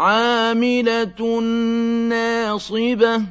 عاملة ناصبة